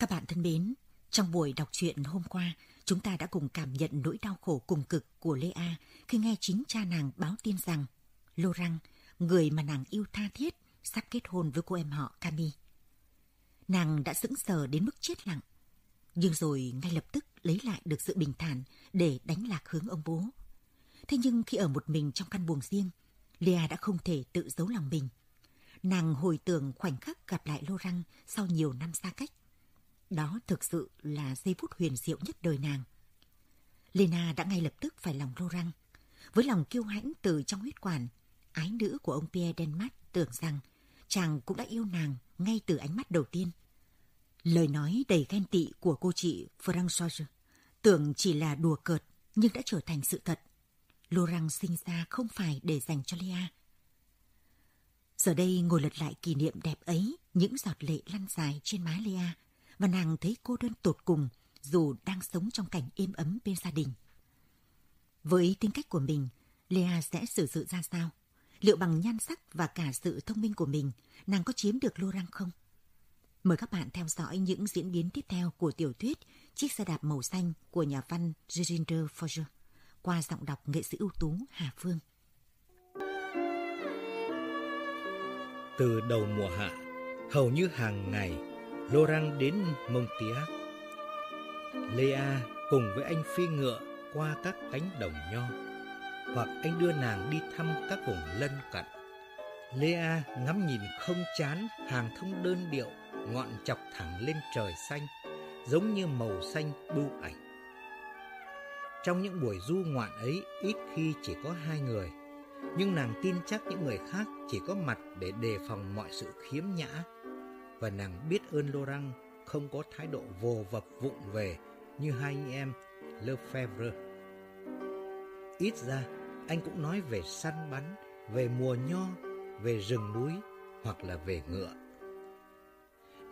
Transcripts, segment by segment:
Các bạn thân mến, trong buổi đọc truyện hôm qua, chúng ta đã cùng cảm nhận nỗi đau khổ cùng cực của Lê A khi nghe chính cha nàng báo tin rằng Lô Răng, người mà nàng yêu tha thiết, sắp kết hôn với cô em họ Cami. Nàng đã sững sờ đến mức chết lặng, nhưng rồi ngay lập tức lấy lại được sự bình thản để đánh lạc hướng ông bố. Thế nhưng khi ở một mình trong căn buồng riêng, Lea đã không thể tự giấu lòng mình. Nàng hồi tưởng khoảnh khắc gặp lại Lô Răng sau nhiều năm xa cách. Đó thực sự là giây phút huyền diệu nhất đời nàng. Lena đã ngay lập tức phải lòng Lô Răng. Với lòng kiêu hãnh từ trong huyết quản, ái nữ của ông Pierre Denmark tưởng rằng chàng cũng đã yêu nàng ngay từ ánh mắt đầu tiên. Lời nói đầy ghen tị của cô chị Françoise tưởng chỉ là đùa cợt nhưng đã trở thành sự thật. Laurent sinh ra không phải để dành cho Lea. Giờ đây ngồi lật lại kỷ niệm đẹp ấy, những giọt lệ lăn dài trên má Lea và nàng thấy cô đơn tột cùng dù đang sống trong cảnh êm ấm bên gia đình. Với tính cách của mình, Lea sẽ xử sự ra sao? Liệu bằng nhan sắc và cả sự thông minh của mình, nàng có chiếm được Laurent không? Mời các bạn theo dõi những diễn biến tiếp theo của tiểu thuyết Chiếc xe đạp màu xanh của nhà văn Gerinder Forger qua giọng đọc nghệ sĩ ưu tú Hà Phương. Từ đầu mùa hạ, hầu như hàng ngày, Laurent đến Montiac. Lea cùng với anh phi ngựa qua các cánh đồng nho, hoặc anh đưa nàng đi thăm các vùng lân cận. Lea ngắm nhìn không chán hàng thông đơn điệu ngọn chọc thẳng lên trời xanh, giống như màu xanh bưu ảnh. Trong những buổi du ngoạn ấy, ít khi chỉ có hai người, nhưng nàng tin chắc những người khác chỉ có mặt để đề phòng mọi sự khiếm nhã. Và nàng biết ơn Laurent không có thái độ vồ vập vụng về như hai anh em Lefebvre. Ít ra, anh cũng nói về săn bắn, về mùa nho, về rừng núi hoặc là về ngựa.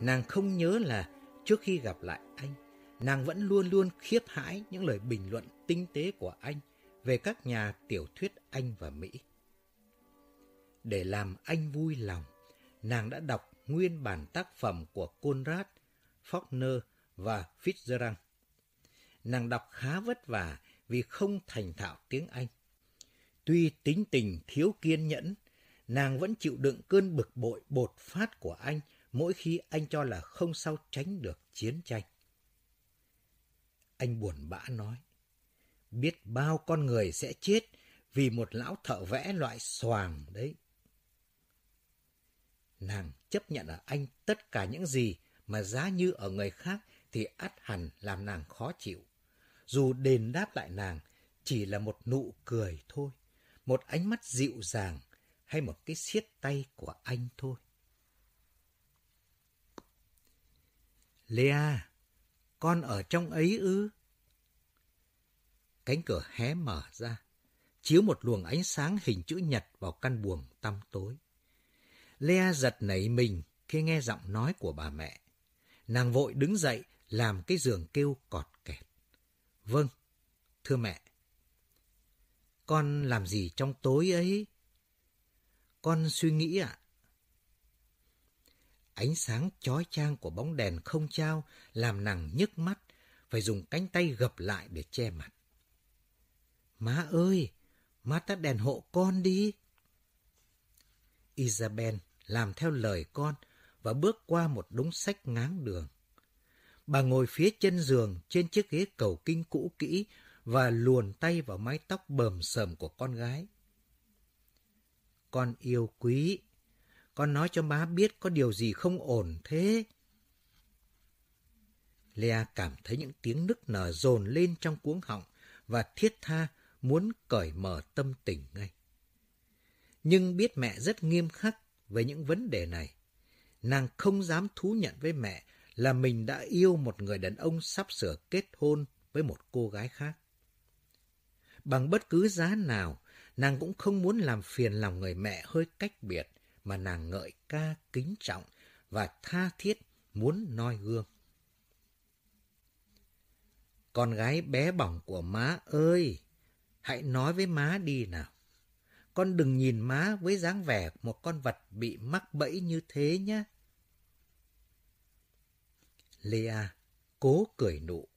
Nàng không nhớ là trước khi gặp lại anh, nàng vẫn luôn luôn khiếp hãi những lời bình luận tinh tế của anh về các nhà tiểu thuyết Anh và Mỹ. Để làm anh vui lòng, nàng đã đọc nguyên bản tác phẩm của Conrad, Faulkner và Fitzgerald. Nàng đọc khá vất vả vì không thành thạo tiếng Anh. Tuy tính tình thiếu kiên nhẫn, nàng vẫn chịu đựng cơn bực bội bột phát của anh mỗi khi anh cho là không sao tránh được chiến tranh. Anh buồn bã nói, biết bao con người sẽ chết vì một lão thợ vẽ loại xoàng đấy. Nàng chấp nhận ở anh tất cả những gì mà giá như ở người khác thì ắt hẳn làm nàng khó chịu. Dù đền đáp lại nàng chỉ là một nụ cười thôi, một ánh mắt dịu dàng hay một cái siết tay của anh thôi. Lea, con ở trong ấy ư? Cánh cửa hé mở ra, chiếu một luồng ánh sáng hình chữ nhật vào căn buồng tăm tối. Lea giật nảy mình khi nghe giọng nói của bà mẹ. Nàng vội đứng dậy làm cái giường kêu cọt kẹt. Vâng, thưa mẹ. Con làm gì trong tối ấy? Con suy nghĩ ạ. Ánh sáng chói chang của bóng đèn không trao làm nàng nhức mắt, phải dùng cánh tay gập lại để che mặt. Má ơi, má tắt đèn hộ con đi. Isabel làm theo lời con và bước qua một đống sách ngáng đường. Bà ngồi phía chân giường trên chiếc ghế cầu kinh cũ kỹ và luồn tay vào mái tóc bờm sờm của con gái. Con yêu quý, con nói cho má biết có điều gì không ổn thế. Lea cảm thấy những tiếng nức nở dồn lên trong cuống họng và thiết tha muốn cởi mở tâm tình ngay. Nhưng biết mẹ rất nghiêm khắc về những vấn đề này. Nàng không dám thú nhận với mẹ là mình đã yêu một người đàn ông sắp sửa kết hôn với một cô gái khác. Bằng bất cứ giá nào, nàng cũng không muốn làm phiền lòng người mẹ hơi cách biệt mà nàng ngợi ca kính trọng và tha thiết muốn noi gương. Con gái bé bỏng của má ơi, hãy nói với má đi nào. Con đừng nhìn má với dáng vẻ một con vật bị mắc bẫy như thế nhé. Lea cố cười nụ,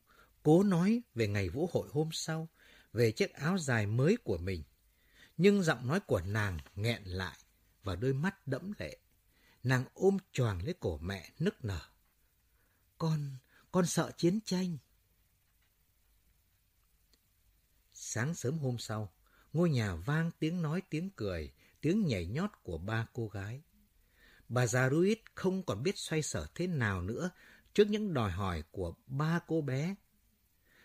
cố nói về ngày vũ hội hôm sau, về chiếc áo dài mới của mình. Nhưng giọng nói của nàng nghẹn lại và đôi mắt đẫm lệ. Nàng ôm choàng lấy cổ mẹ nức nở. Con, con sợ chiến tranh. Sáng sớm hôm sau, ngôi nhà vang tiếng nói tiếng cười, tiếng nhảy nhót của ba cô gái. Bà già Ruiz không còn biết xoay sở thế nào nữa trước những đòi hỏi của ba cô bé.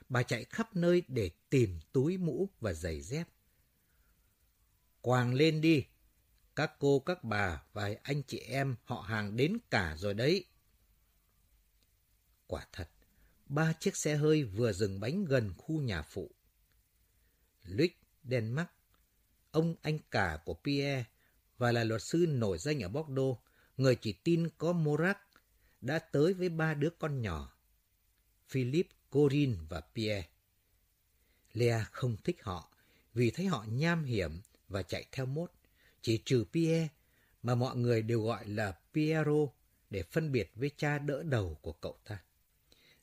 Bà chạy khắp nơi để tìm túi mũ và giày dép. Quàng lên đi, các cô, các bà và anh chị em họ hàng đến cả rồi đấy. Quả thật, ba chiếc xe hơi vừa dừng bánh gần khu nhà phụ. Luc Denmark, ông anh cả của Pierre và là luật sư nổi danh ở Bordeaux, người chỉ tin có Morac, đã tới với ba đứa con nhỏ, Philip, Corinne và Pierre. Lea không thích họ vì thấy họ nham hiểm và chạy theo mốt, chỉ trừ Pierre mà mọi người đều gọi là Piero để phân biệt với cha đỡ đầu của cậu ta.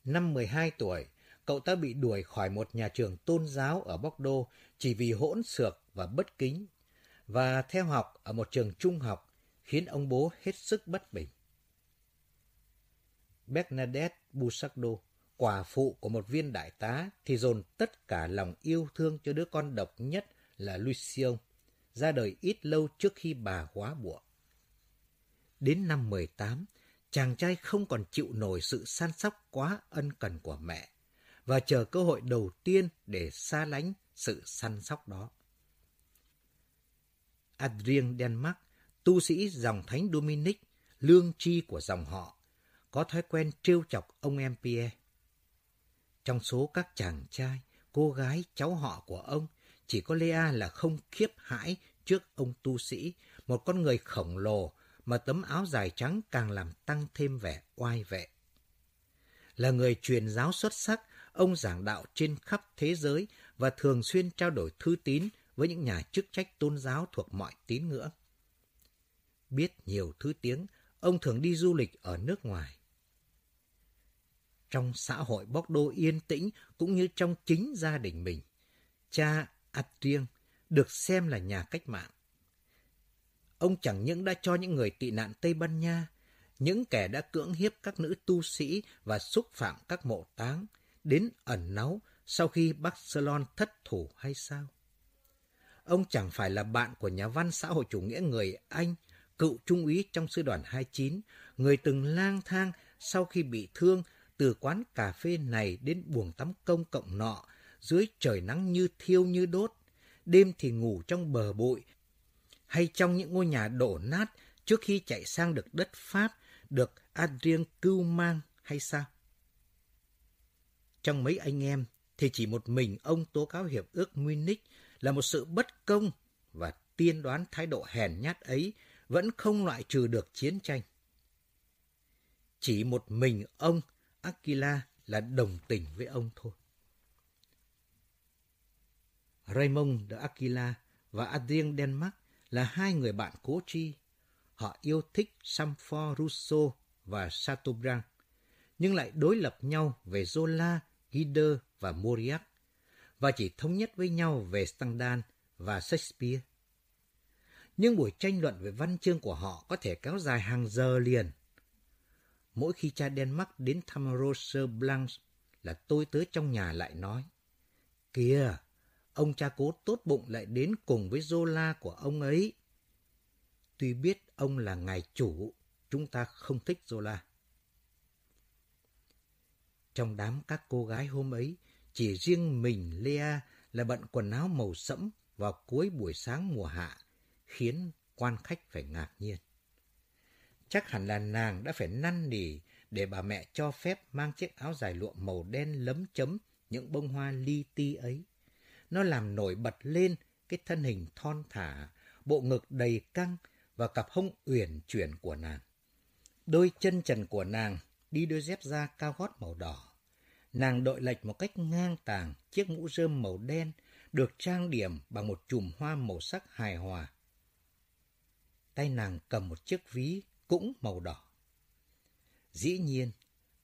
Năm 12 tuổi, cậu ta bị đuổi khỏi một nhà trường tôn giáo ở Bordeaux chỉ vì hỗn xược và bất kính, và theo học ở một trường trung học khiến ông bố hết sức bất bình. Bernadette Busardo, quả phụ của một viên đại tá, thì dồn tất cả lòng yêu thương cho đứa con độc nhất là Lucien, ra đời ít lâu trước khi bà hóa bụa. Đến năm 18, chàng trai không còn chịu nổi sự săn sóc quá ân cần của mẹ và chờ cơ hội đầu tiên để xa lánh sự săn sóc đó. Adrien Denmark, tu sĩ dòng thánh Dominic, lương tri của dòng họ, có thói quen trêu chọc ông em Pierre. Trong số các chàng trai, cô gái, cháu họ của ông, chỉ có Lea là không khiếp hãi trước ông tu sĩ, một con người khổng lồ mà tấm áo dài trắng càng làm tăng thêm vẻ oai vệ. Là người truyền giáo xuất sắc, ông giảng đạo trên khắp thế giới và thường xuyên trao đổi thư tín với những nhà chức trách tôn giáo thuộc mọi tín ngưỡng. Biết nhiều thứ tiếng, ông thường đi du lịch ở nước ngoài. Trong xã hội Bordeaux yên tĩnh cũng như trong chính gia đình mình, cha Adrien được xem là nhà cách mạng. Ông chẳng những đã cho những người tị nạn Tây Ban Nha, những kẻ đã cưỡng hiếp các nữ tu sĩ và xúc phạm các mộ táng, đến ẩn náu sau khi Barcelona thất thủ hay sao? Ông chẳng phải là bạn của nhà văn xã hội chủ nghĩa người Anh, cựu trung úy trong sư đoàn 29, người từng lang thang sau khi bị thương từ quán cà phê này đến buồng tắm công cộng nọ, dưới trời nắng như thiêu như đốt, đêm thì ngủ trong bờ bụi, hay trong những ngôi nhà đổ nát trước khi chạy sang được đất Pháp, được Adrien cưu mang hay sao? Trong mấy anh em thì chỉ một mình ông tố cáo hiệp ước Munich là một sự bất công và tiên đoán thái độ hèn nhát ấy vẫn không loại trừ được chiến tranh. Chỉ một mình ông Aquila là đồng tình với ông thôi. Raymond de Aquila và Adrien Denmark là hai người bạn cố tri. Họ yêu thích Samfort Rousseau và Chateaubriand, nhưng lại đối lập nhau về Zola, Guider và Mauriac, và chỉ thống nhất với nhau về Stendhal và Shakespeare. Nhưng buổi tranh luận về văn chương của họ có thể kéo dài hàng giờ liền. Mỗi khi cha Denmark đến thăm Rose Blanche là tôi tới trong nhà lại nói, Kìa, ông cha cố tốt bụng lại đến cùng với Zola của ông ấy. Tuy biết ông là ngài chủ, chúng ta không thích Zola. Trong đám các cô gái hôm ấy, chỉ riêng mình Lea là bận quần áo màu sẫm vào cuối buổi sáng mùa hạ, khiến quan khách phải ngạc nhiên. Chắc hẳn là nàng đã phải năn nỉ để bà mẹ cho phép mang chiếc áo dài lụa màu đen lấm chấm những bông hoa li ti ấy. Nó làm nổi bật lên cái thân hình thon thả, bộ ngực đầy căng và cặp hông uyển chuyển của nàng. Đôi chân trần của nàng đi đôi dép da cao gót màu đỏ. Nàng đội lệch một cách ngang tàng chiếc mũ rơm màu đen được trang điểm bằng một chùm hoa màu sắc hài hòa. Tay nàng cầm một chiếc ví cũng màu đỏ. Dĩ nhiên,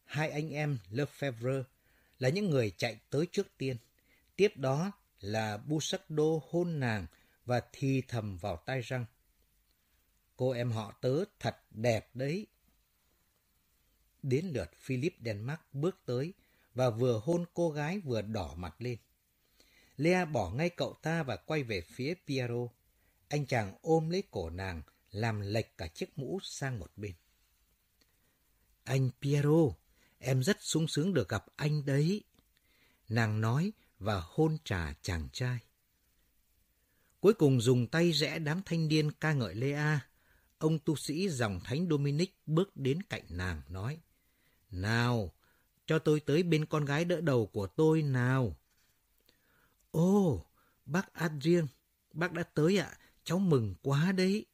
hai anh em Lefebvre là những người chạy tới trước tiên. Tiếp đó là Busardo hôn nàng và thì thầm vào tai răng. Cô em họ tớ thật đẹp đấy. Đến lượt Philip Denmark bước tới và vừa hôn cô gái vừa đỏ mặt lên. Lea bỏ ngay cậu ta và quay về phía Piero. Anh chàng ôm lấy cổ nàng, làm lệch cả chiếc mũ sang một bên. Anh Piero, em rất sung sướng được gặp anh đấy. Nàng nói và hôn trà chàng trai. Cuối cùng dùng tay rẽ đám thanh niên ca ngợi Lea. Ông tu sĩ dòng thánh Dominic bước đến cạnh nàng, nói. Nào, cho tôi tới bên con gái đỡ đầu của tôi nào. Ô, bác Adrien, bác đã tới ạ, cháu mừng quá đấy.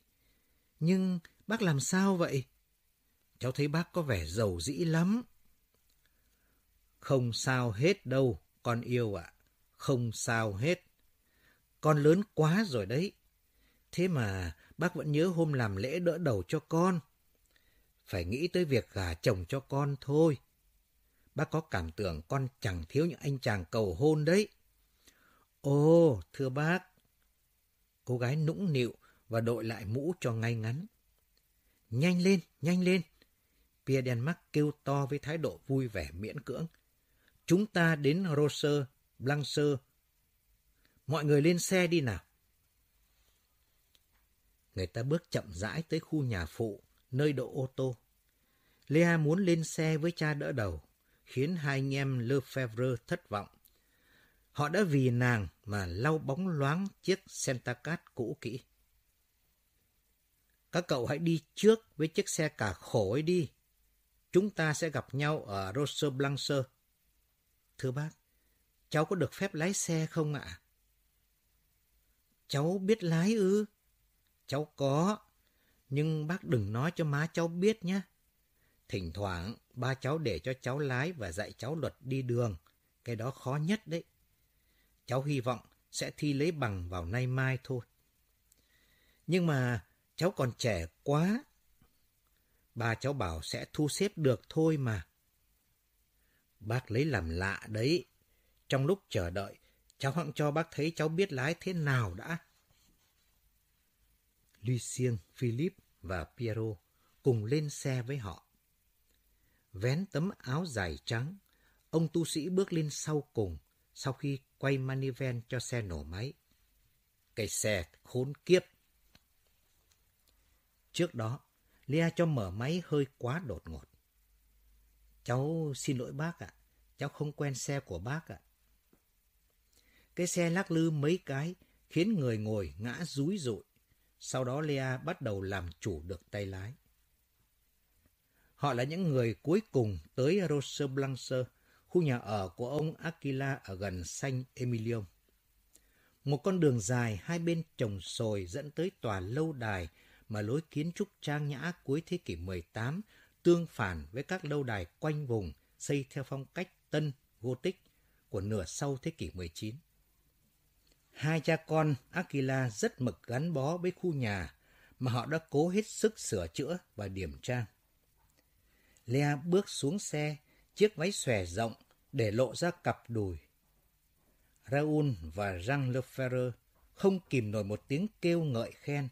Nhưng bác làm sao vậy? Cháu thấy bác có vẻ giàu dĩ lắm. Không sao hết đâu, con yêu ạ. Không sao hết. Con lớn quá rồi đấy. Thế mà bác vẫn nhớ hôm làm lễ đỡ đầu cho con. Phải nghĩ tới việc gả chồng cho con thôi. Bác có cảm tưởng con chẳng thiếu những anh chàng cầu hôn đấy. Ồ, thưa bác. Cô gái nũng nịu và đội lại mũ cho ngay ngắn. Nhanh lên, nhanh lên. Pierre Denmark kêu to với thái độ vui vẻ miễn cưỡng. Chúng ta đến Roser, Blancher. Mọi người lên xe đi nào. Người ta bước chậm rãi tới khu nhà phụ, nơi đậu ô tô. Lea muốn lên xe với cha đỡ đầu, khiến hai anh em Lefebvre thất vọng. Họ đã vì nàng mà lau bóng loáng chiếc Centacat cũ kỹ. Các cậu hãy đi trước với chiếc xe cả khổ ấy đi. Chúng ta sẽ gặp nhau ở Roser Blancher. Thưa bác, cháu có được phép lái xe không ạ? Cháu biết lái ư? Cháu có, nhưng bác đừng nói cho má cháu biết nhé. Thỉnh thoảng, ba cháu để cho cháu lái và dạy cháu luật đi đường. Cái đó khó nhất đấy. Cháu hy vọng sẽ thi lấy bằng vào nay mai thôi. Nhưng mà cháu còn trẻ quá. Ba cháu bảo sẽ thu xếp được thôi mà. Bác lấy làm lạ đấy. Trong lúc chờ đợi, cháu hẵng cho bác thấy cháu biết lái thế nào đã. Lucien, Philip và Piero cùng lên xe với họ. Vén tấm áo dài trắng, ông tu sĩ bước lên sau cùng sau khi quay maniven cho xe nổ máy. Cái xe khốn kiếp. Trước đó, Lia cho mở máy hơi quá đột ngột. Cháu xin lỗi bác ạ, cháu không quen xe của bác ạ. Cái xe lắc lư mấy cái khiến người ngồi ngã rúi rụi. Sau đó Lea bắt đầu làm chủ được tay lái. Họ là những người cuối cùng tới Roser khu nhà ở của ông Aquila ở gần Saint Emilion. Một con đường dài hai bên trồng sồi dẫn tới tòa lâu đài mà lối kiến trúc trang nhã cuối thế kỷ 18 tương phản với các lâu đài quanh vùng xây theo phong cách tân Gothic của nửa sau thế kỷ 19. Hai cha con Aquila rất mực gắn bó với khu nhà mà họ đã cố hết sức sửa chữa và điểm trang. Lea bước xuống xe, chiếc váy xòe rộng để lộ ra cặp đùi. Raoul và Jean Leferre không kìm nổi một tiếng kêu ngợi khen,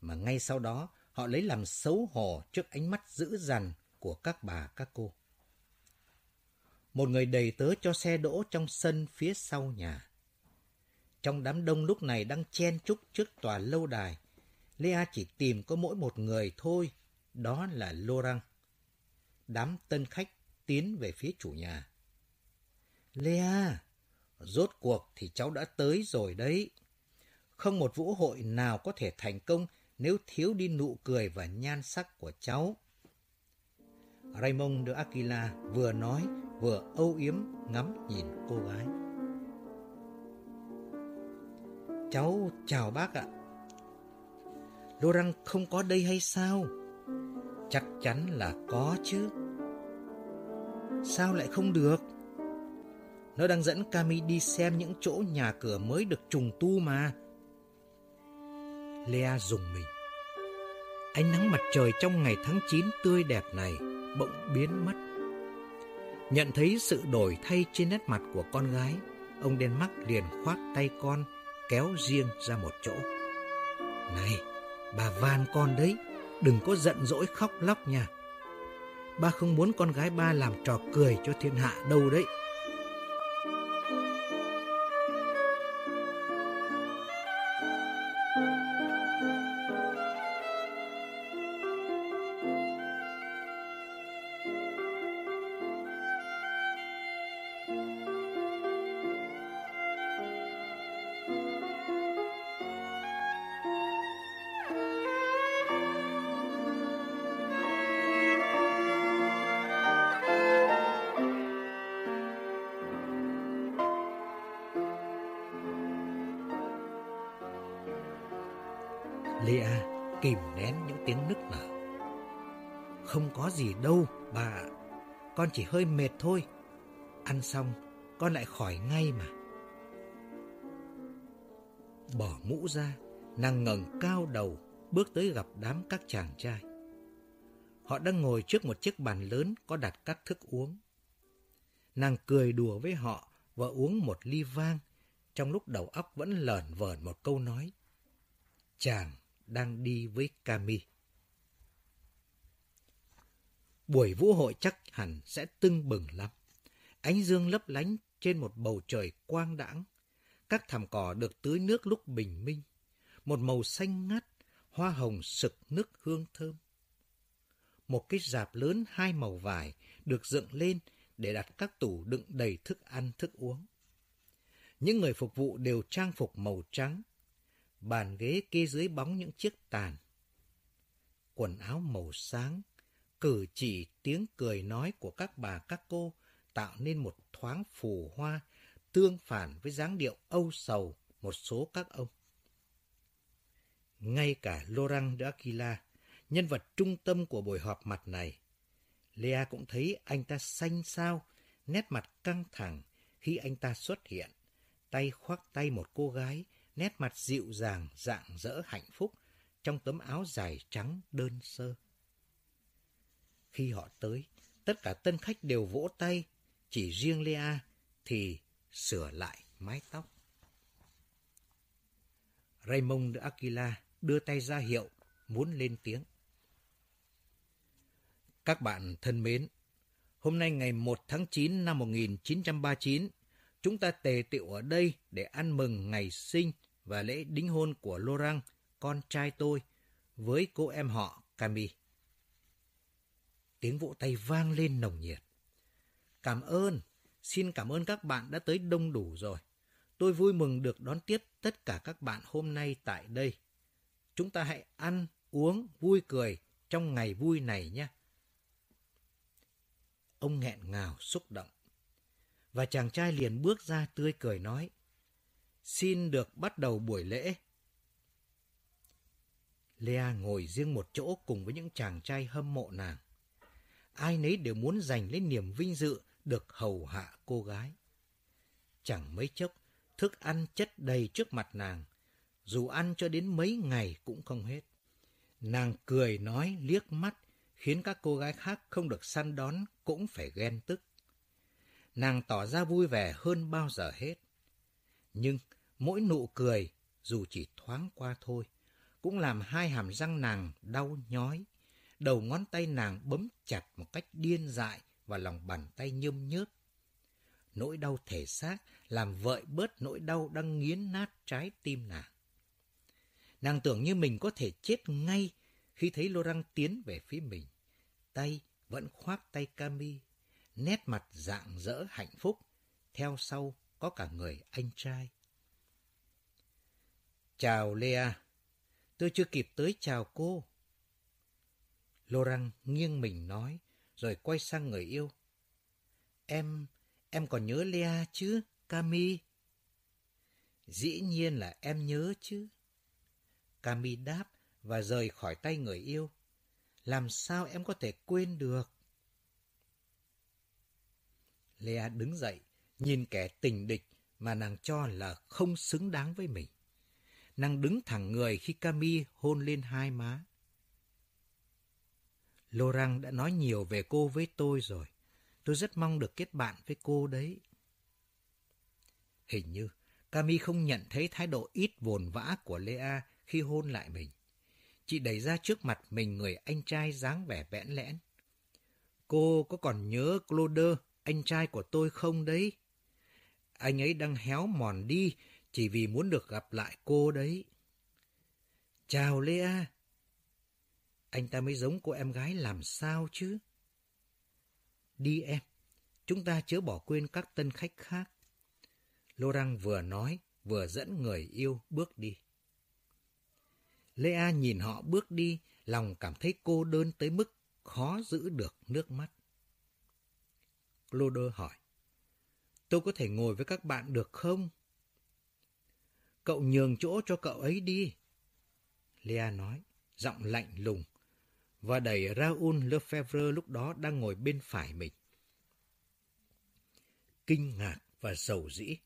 mà ngay sau đó họ lấy làm xấu hổ trước ánh mắt dữ dằn của các bà các cô. Một người đầy tớ cho xe đỗ trong sân phía sau nhà. Trong đám đông lúc này đang chen chúc trước tòa lâu đài, Lea chỉ tìm có mỗi một người thôi, đó là Laurent. Đám tân khách tiến về phía chủ nhà. Lea, rốt cuộc thì cháu đã tới rồi đấy. Không một vũ hội nào có thể thành công nếu thiếu đi nụ cười và nhan sắc của cháu. Raymond de Aquila vừa nói vừa âu yếm ngắm nhìn cô gái. Cháu chào bác ạ. Laurent không có đây hay sao? Chắc chắn là có chứ. Sao lại không được? Nó đang dẫn Cami đi xem những chỗ nhà cửa mới được trùng tu mà. Lea dùng mình. Ánh nắng mặt trời trong ngày tháng 9 tươi đẹp này bỗng biến mất. Nhận thấy sự đổi thay trên nét mặt của con gái, ông đen mắt liền khoác tay con, kéo riêng ra một chỗ. Này, bà van con đấy, đừng có giận dỗi khóc lóc nha. Ba không muốn con gái ba làm trò cười cho thiên hạ đâu đấy. Lea kìm nén những tiếng nức nở. Không có gì đâu, bà Con chỉ hơi mệt thôi. Ăn xong, con lại khỏi ngay mà. Bỏ mũ ra, nàng ngẩng cao đầu, bước tới gặp đám các chàng trai. Họ đang ngồi trước một chiếc bàn lớn có đặt các thức uống. Nàng cười đùa với họ và uống một ly vang, trong lúc đầu óc vẫn lờn vởn một câu nói. Chàng đang đi với Cami. Buổi vũ hội chắc hẳn sẽ tưng bừng lắm. Ánh dương lấp lánh trên một bầu trời quang đãng. Các thảm cỏ được tưới nước lúc bình minh. Một màu xanh ngắt, hoa hồng sực nước hương thơm. Một cái rạp lớn hai màu vải được dựng lên để đặt các tủ đựng đầy thức ăn, thức uống. Những người phục vụ đều trang phục màu trắng, bàn ghế kê dưới bóng những chiếc tàn. Quần áo màu sáng, cử chỉ tiếng cười nói của các bà các cô tạo nên một thoáng phù hoa tương phản với dáng điệu âu sầu một số các ông. Ngay cả Laurent d'Aquila, nhân vật trung tâm của buổi họp mặt này, Lea cũng thấy anh ta xanh xao, nét mặt căng thẳng khi anh ta xuất hiện, tay khoác tay một cô gái nét mặt dịu dàng, dạng dỡ hạnh phúc trong tấm áo dài trắng đơn sơ. Khi họ tới, tất cả tân khách đều vỗ tay, chỉ riêng Lea thì sửa lại mái tóc. Raymond de Aquila đưa tay ra hiệu, muốn lên tiếng. Các bạn thân mến, hôm nay ngày 1 tháng 9 năm 1939, chúng ta tề tiệu ở đây để ăn mừng ngày sinh và lễ đính hôn của Laurent, con trai tôi, với cô em họ Camille. Tiếng vỗ tay vang lên nồng nhiệt. Cảm ơn, xin cảm ơn các bạn đã tới đông đủ rồi. Tôi vui mừng được đón tiếp tất cả các bạn hôm nay tại đây. Chúng ta hãy ăn, uống, vui cười trong ngày vui này nhé. Ông nghẹn ngào xúc động. Và chàng trai liền bước ra tươi cười nói xin được bắt đầu buổi lễ. Lea ngồi riêng một chỗ cùng với những chàng trai hâm mộ nàng. Ai nấy đều muốn giành lấy niềm vinh dự được hầu hạ cô gái. Chẳng mấy chốc, thức ăn chất đầy trước mặt nàng, dù ăn cho đến mấy ngày cũng không hết. Nàng cười nói liếc mắt, khiến các cô gái khác không được săn đón cũng phải ghen tức. Nàng tỏ ra vui vẻ hơn bao giờ hết. Nhưng Mỗi nụ cười, dù chỉ thoáng qua thôi, cũng làm hai hàm răng nàng đau nhói. Đầu ngón tay nàng bấm chặt một cách điên dại và lòng bàn tay nhơm nhớp. Nỗi đau thể xác làm vợi bớt nỗi đau đang nghiến nát trái tim nàng. Nàng tưởng như mình có thể chết ngay khi thấy Laurent tiến về phía mình. Tay vẫn khoác tay Cami, nét mặt dạng dỡ hạnh phúc. Theo sau có cả người anh trai. Chào Lea. Tôi chưa kịp tới chào cô. Laurent nghiêng mình nói, rồi quay sang người yêu. Em, em còn nhớ Lea chứ, Cami? Dĩ nhiên là em nhớ chứ. Cami đáp và rời khỏi tay người yêu. Làm sao em có thể quên được? Lea đứng dậy, nhìn kẻ tình địch mà nàng cho là không xứng đáng với mình nàng đứng thẳng người khi Cami hôn lên hai má. Laurent đã nói nhiều về cô với tôi rồi. Tôi rất mong được kết bạn với cô đấy. Hình như Cami không nhận thấy thái độ ít vồn vã của Lea khi hôn lại mình. Chị đẩy ra trước mặt mình người anh trai dáng vẻ bẽn lẽn. Cô có còn nhớ Claude, anh trai của tôi không đấy? Anh ấy đang héo mòn đi chỉ vì muốn được gặp lại cô đấy. Chào Lea. Anh ta mới giống cô em gái làm sao chứ? Đi em, chúng ta chớ bỏ quên các tân khách khác. Laurent vừa nói, vừa dẫn người yêu bước đi. Lea nhìn họ bước đi, lòng cảm thấy cô đơn tới mức khó giữ được nước mắt. Claude hỏi, tôi có thể ngồi với các bạn được không? Cậu nhường chỗ cho cậu ấy đi. Lea nói, giọng lạnh lùng, và đẩy Raoul Lefebvre lúc đó đang ngồi bên phải mình. Kinh ngạc và sầu dĩ,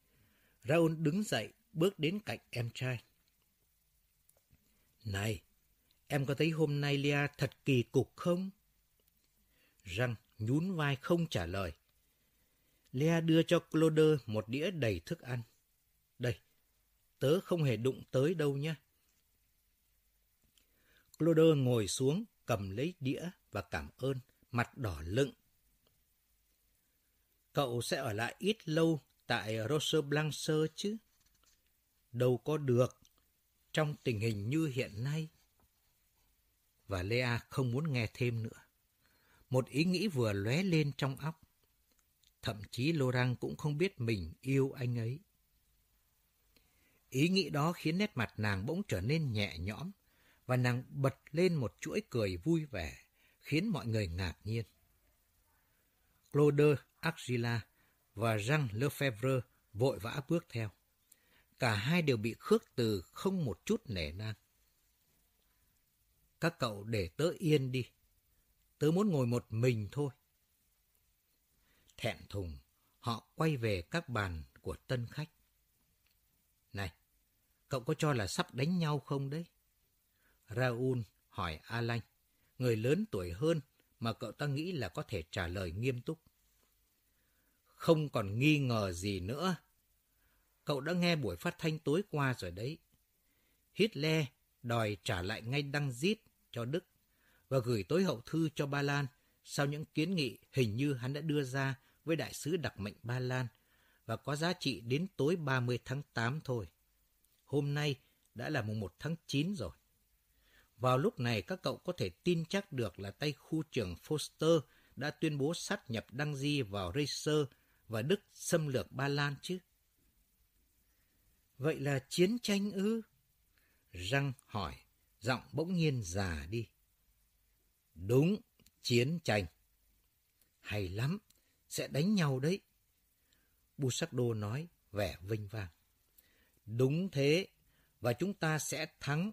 Raoul đứng dậy bước đến cạnh em trai. Này, em có thấy hôm nay Lia thật kỳ cục không? Răng nhún vai không trả lời. Lea đưa cho Claude một đĩa đầy thức ăn. Đây, tớ không hề đụng tới đâu nhé. Claude ngồi xuống, cầm lấy đĩa và cảm ơn, mặt đỏ lựng. Cậu sẽ ở lại ít lâu tại Rose Blanche chứ? Đâu có được, trong tình hình như hiện nay. Và Lea không muốn nghe thêm nữa. Một ý nghĩ vừa lóe lên trong óc. Thậm chí Laurent cũng không biết mình yêu anh ấy. Ý nghĩ đó khiến nét mặt nàng bỗng trở nên nhẹ nhõm và nàng bật lên một chuỗi cười vui vẻ, khiến mọi người ngạc nhiên. Claude Argila và Jean Lefebvre vội vã bước theo. Cả hai đều bị khước từ không một chút nể nang. Các cậu để tớ yên đi. Tớ muốn ngồi một mình thôi. Thẹn thùng, họ quay về các bàn của tân khách. Này, cậu có cho là sắp đánh nhau không đấy? Raoul hỏi Alain, người lớn tuổi hơn mà cậu ta nghĩ là có thể trả lời nghiêm túc. Không còn nghi ngờ gì nữa. Cậu đã nghe buổi phát thanh tối qua rồi đấy. Hitler đòi trả lại ngay đăng giết cho Đức và gửi tối hậu thư cho Ba Lan sau những kiến nghị hình như hắn đã đưa ra với đại sứ đặc mệnh Ba Lan và có giá trị đến tối 30 tháng 8 thôi. Hôm nay đã là mùng 1 tháng 9 rồi. Vào lúc này các cậu có thể tin chắc được là tay khu trưởng Foster đã tuyên bố sát nhập Đăng Di vào Reiser và Đức xâm lược Ba Lan chứ. Vậy là chiến tranh ư? Răng hỏi, giọng bỗng nhiên già đi. Đúng, chiến tranh. Hay lắm, sẽ đánh nhau đấy. Busakdo nói, vẻ vinh vang. Đúng thế, và chúng ta sẽ thắng.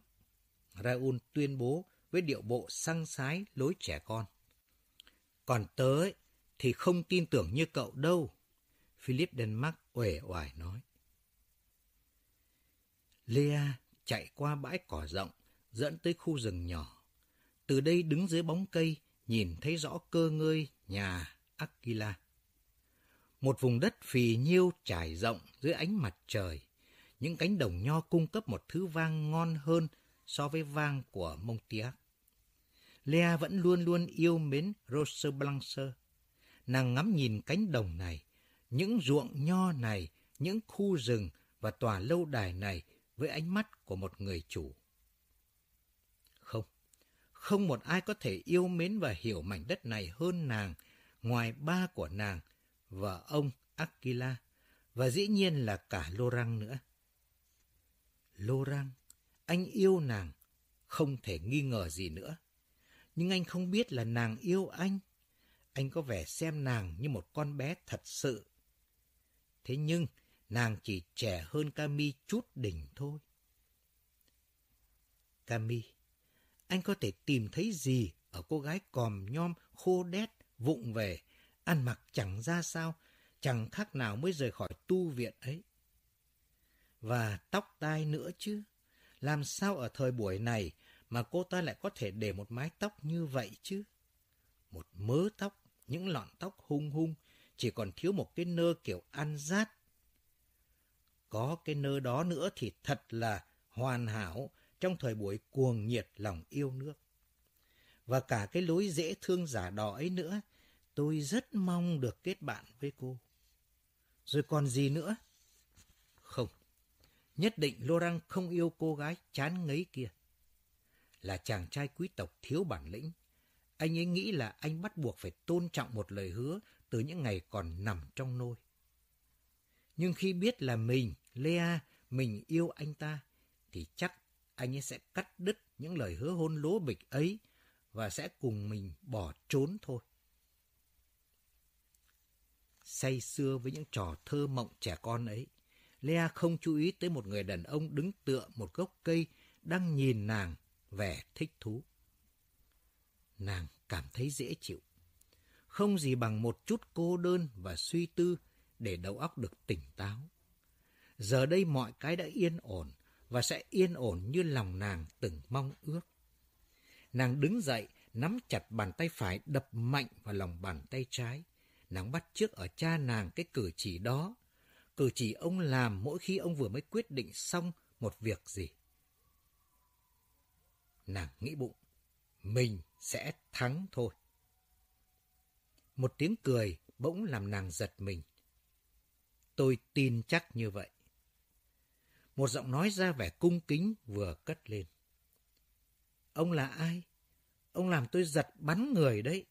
Raoul tuyên bố với điệu bộ săng sái lối trẻ con. Còn tớ ấy, thì không tin tưởng như cậu đâu. Philip Denmark uể oải nói. Lea chạy qua bãi cỏ rộng, dẫn tới khu rừng nhỏ. Từ đây đứng dưới bóng cây, nhìn thấy rõ cơ ngơi nhà Aquila. Một vùng đất phì nhiêu trải rộng dưới ánh mặt trời. Những cánh đồng nho cung cấp một thứ vang ngon hơn so với vang của Montiac. Lea vẫn luôn luôn yêu mến Rose Blanche. Nàng ngắm nhìn cánh đồng này, những ruộng nho này, những khu rừng và tòa lâu đài này với ánh mắt của một người chủ. Không, không một ai có thể yêu mến và hiểu mảnh đất này hơn nàng, ngoài ba của nàng và ông Aquila, và dĩ nhiên là cả Lorang nữa. Laurent, anh yêu nàng, không thể nghi ngờ gì nữa. Nhưng anh không biết là nàng yêu anh. Anh có vẻ xem nàng như một con bé thật sự. Thế nhưng, nàng chỉ trẻ hơn Cami chút đỉnh thôi. Cami, anh có thể tìm thấy gì ở cô gái còm nhom, khô đét, vụng về, ăn mặc chẳng ra sao, chẳng khác nào mới rời khỏi tu viện ấy. Và tóc tai nữa chứ, làm sao ở thời buổi này mà cô ta lại có thể để một mái tóc như vậy chứ? Một mớ tóc những lọn tóc hung hung, chỉ còn thiếu một cái nơ kiểu ăn rát. Có cái nơ đó nữa thì thật là hoàn hảo trong thời buổi cuồng nhiệt lòng yêu nước. Và cả cái lối dễ thương giả đỏ ấy nữa, tôi rất mong được kết bạn với cô. Rồi còn gì nữa? Không, nhất định Laurent không yêu cô gái chán ngấy kia. Là chàng trai quý tộc thiếu bản lĩnh, anh ấy nghĩ là anh bắt buộc phải tôn trọng một lời hứa từ những ngày còn nằm trong nôi. Nhưng khi biết là mình, Lea, mình yêu anh ta, thì chắc anh ấy sẽ cắt đứt những lời hứa hôn lố bịch ấy và sẽ cùng mình bỏ trốn thôi. Say xưa với những trò thơ mộng trẻ con ấy, Lea không chú ý tới một người đàn ông đứng tựa một gốc cây đang nhìn nàng vẻ thích thú. Nàng cảm thấy dễ chịu. Không gì bằng một chút cô đơn và suy tư để đầu óc được tỉnh táo. Giờ đây mọi cái đã yên ổn và sẽ yên ổn như lòng nàng từng mong ước. Nàng đứng dậy, nắm chặt bàn tay phải đập mạnh vào lòng bàn tay trái. Nàng bắt trước ở cha nàng cái cử chỉ đó. Cử chỉ ông làm mỗi khi ông vừa mới quyết định xong một việc gì. Nàng nghĩ bụng, mình sẽ thắng thôi. Một tiếng cười bỗng làm nàng giật mình. Tôi tin chắc như vậy. Một giọng nói ra vẻ cung kính vừa cất lên. Ông là ai? Ông làm tôi giật bắn người đấy.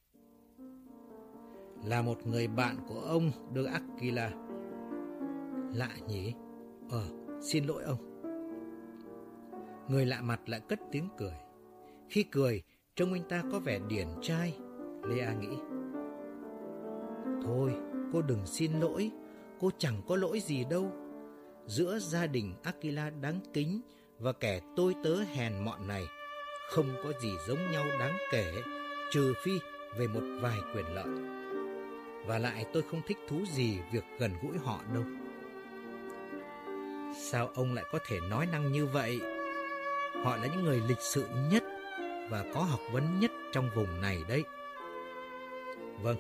Là một người bạn của ông, De Aquila. Lạ nhỉ? Ờ, xin lỗi ông. Người lạ mặt lại cất tiếng cười. Khi cười, trông anh ta có vẻ điển trai. lê a nghĩ. Thôi, cô đừng xin lỗi. Cô chẳng có lỗi gì đâu. Giữa gia đình Aquila đáng kính và kẻ tôi tớ hèn mọn này không có gì giống nhau đáng kể trừ phi về một vài quyền lợi. Và lại tôi không thích thú gì việc gần gũi họ đâu. Sao ông lại có thể nói năng như vậy? Họ là những người lịch sự nhất và có học vấn nhất trong vùng này đấy. Vâng,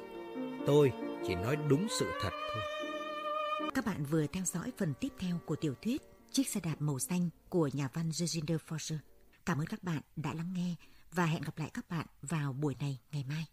tôi chỉ nói đúng sự thật thôi. Các bạn vừa theo dõi phần tiếp theo của tiểu thuyết Chiếc xe đạp màu xanh của nhà văn Reginder Forger. Cảm ơn các bạn đã lắng nghe và hẹn gặp lại các bạn vào buổi này ngày mai.